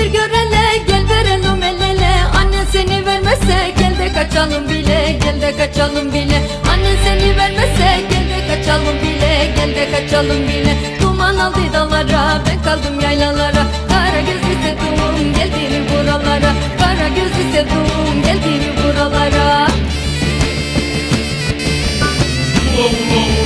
bir görele Gel verelim el ele. Annen seni vermezse Gel de kaçalım bile Gel de kaçalım bile. Annen seni vermezse Gel de kaçalım bile Gel de kaçalım bile. Duman aldı dallara Ben kaldım yaylalara. Kara göz ise doğum Geldi buralara? Kara göz ise doğum Geldi buralara? Whoa, whoa.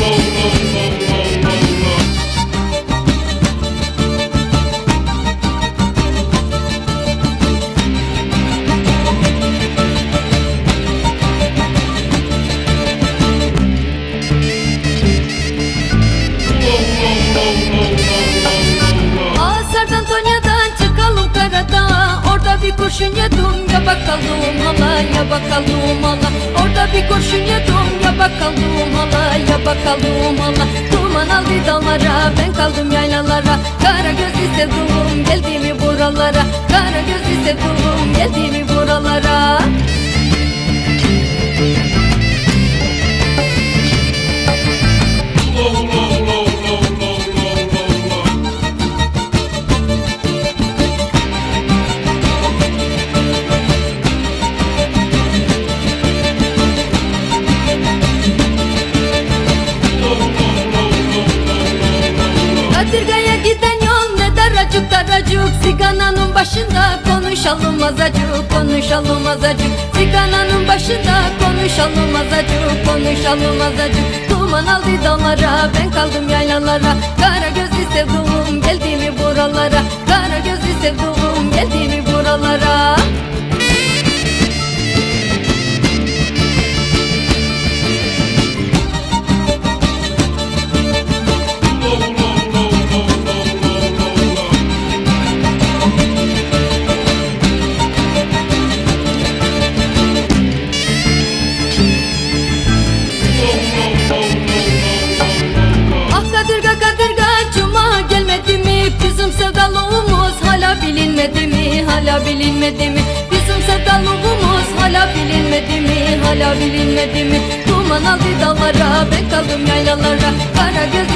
Kurşun yedim ya bakalım hala ya bakalım hala Orada bir kurşun yedim ya bakalım hala ya bakalım hala Duman aldı dağlara ben kaldım yaylalara. Kara gözlü sevduğum geldi mi buralara? Kara gözlü sevduğum geldi mi daracık Sigananın başında konuşalım azacık konuşalım azacık Sigananın başında konuşalım azacık konuşalım azacık Duman aldı dağlara ben kaldım yaylalara. Kara gözlü sevduğum geldi mi buralara? Kara gözlü sevduğum geldi mi buralara sevdalığımız hala bilinmedi mi? Hala bilinmedi mi? Bizim sevdalığımız hala bilinmedi mi? Hala bilinmedi mi? Duman aldı dağlara ben kaldım yaylalara. Kara gözlü